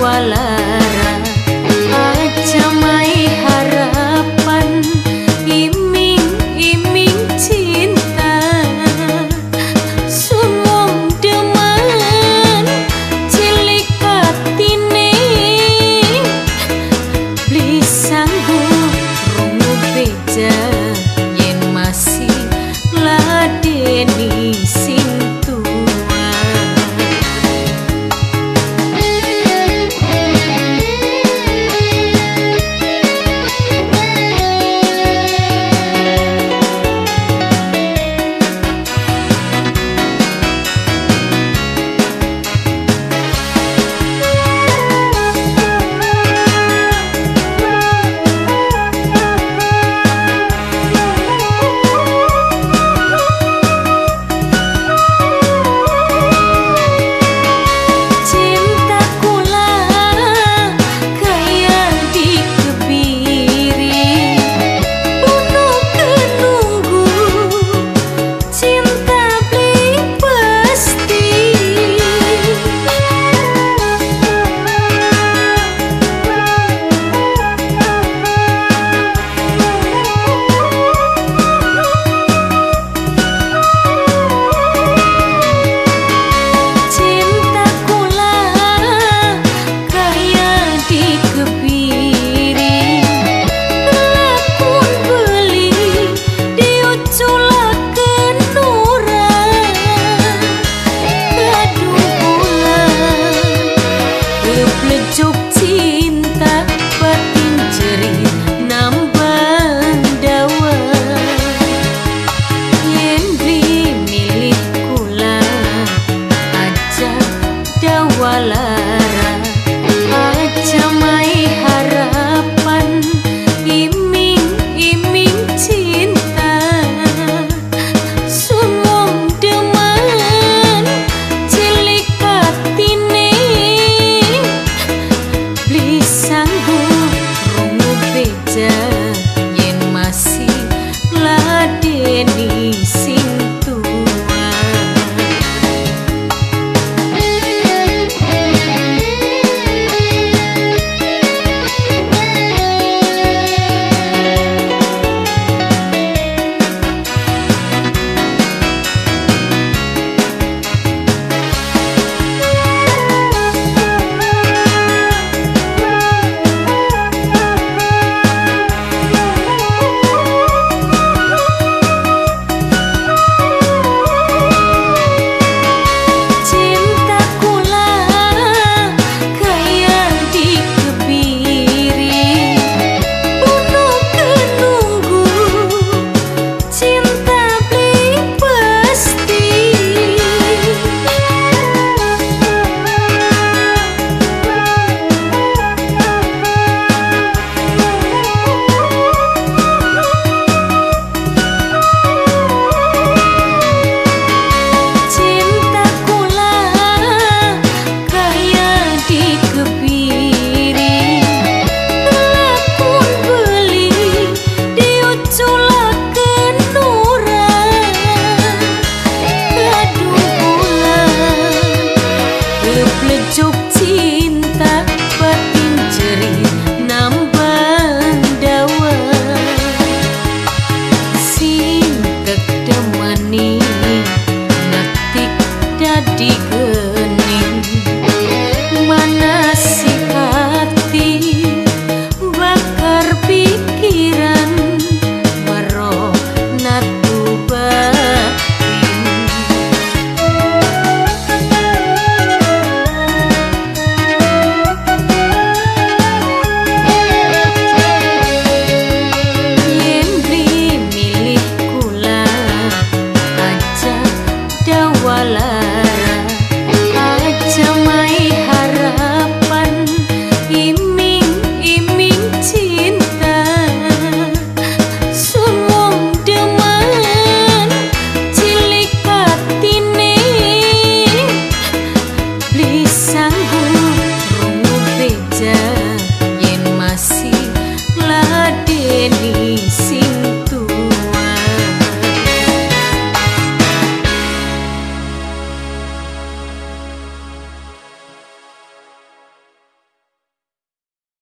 walara. Aja mai harapan iming-iming cinta. Sumong deman cilik katine lisan bu rumuh beja yen masih ladeni.